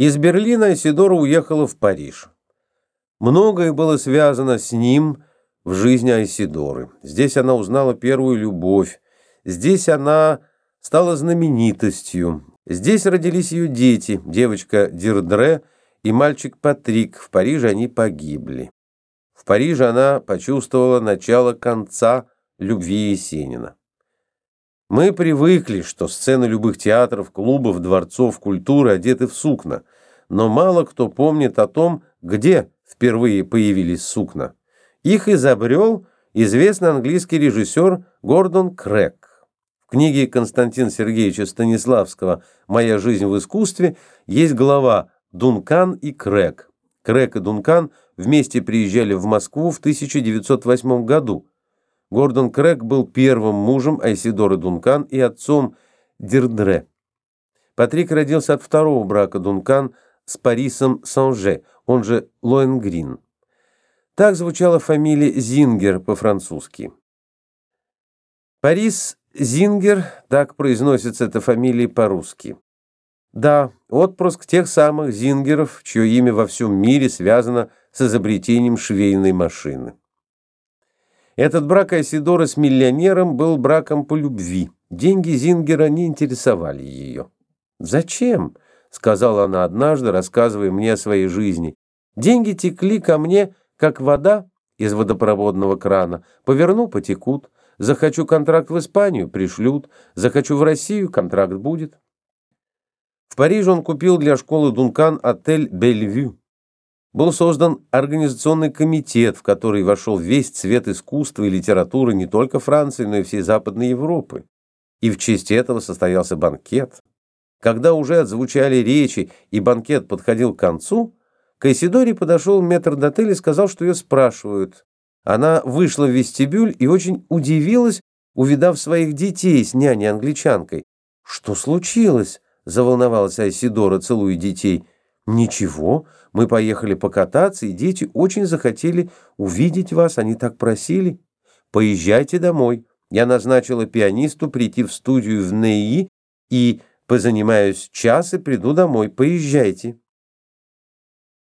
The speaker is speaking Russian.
Из Берлина Исидора уехала в Париж. Многое было связано с ним в жизни Айсидоры. Здесь она узнала первую любовь. Здесь она стала знаменитостью. Здесь родились ее дети, девочка Дирдре и мальчик Патрик. В Париже они погибли. В Париже она почувствовала начало конца любви Есенина. Мы привыкли, что сцены любых театров, клубов, дворцов культуры одеты в сукна, но мало кто помнит о том, где впервые появились сукна. Их изобрел известный английский режиссер Гордон Крэк. В книге Константина Сергеевича Станиславского «Моя жизнь в искусстве» есть глава «Дункан и Крэк». Крэк и Дункан вместе приезжали в Москву в 1908 году – Гордон Крэг был первым мужем Айсидоры Дункан и отцом Дирдре. Патрик родился от второго брака Дункан с Парисом Санже, он же Лоенгрин. Так звучала фамилия Зингер по-французски. Парис Зингер, так произносится эта фамилия по-русски. Да, отпрыск тех самых Зингеров, чье имя во всем мире связано с изобретением швейной машины. Этот брак Айсидора с миллионером был браком по любви. Деньги Зингера не интересовали ее. «Зачем?» — сказала она однажды, рассказывая мне о своей жизни. «Деньги текли ко мне, как вода из водопроводного крана. Поверну — потекут. Захочу контракт в Испанию — пришлют. Захочу в Россию — контракт будет». В Париже он купил для школы Дункан отель «Бельвю». Был создан организационный комитет, в который вошел весь цвет искусства и литературы не только Франции, но и всей Западной Европы. И в честь этого состоялся банкет. Когда уже отзвучали речи и банкет подходил к концу, к Исидоре подошел метрдотель и сказал, что ее спрашивают. Она вышла в вестибюль и очень удивилась, увидав своих детей с няней-англичанкой. «Что случилось?» – заволновалась Айсидора, целуя детей – «Ничего, мы поехали покататься, и дети очень захотели увидеть вас, они так просили. Поезжайте домой. Я назначила пианисту прийти в студию в НЕИ и позанимаюсь час и приду домой. Поезжайте».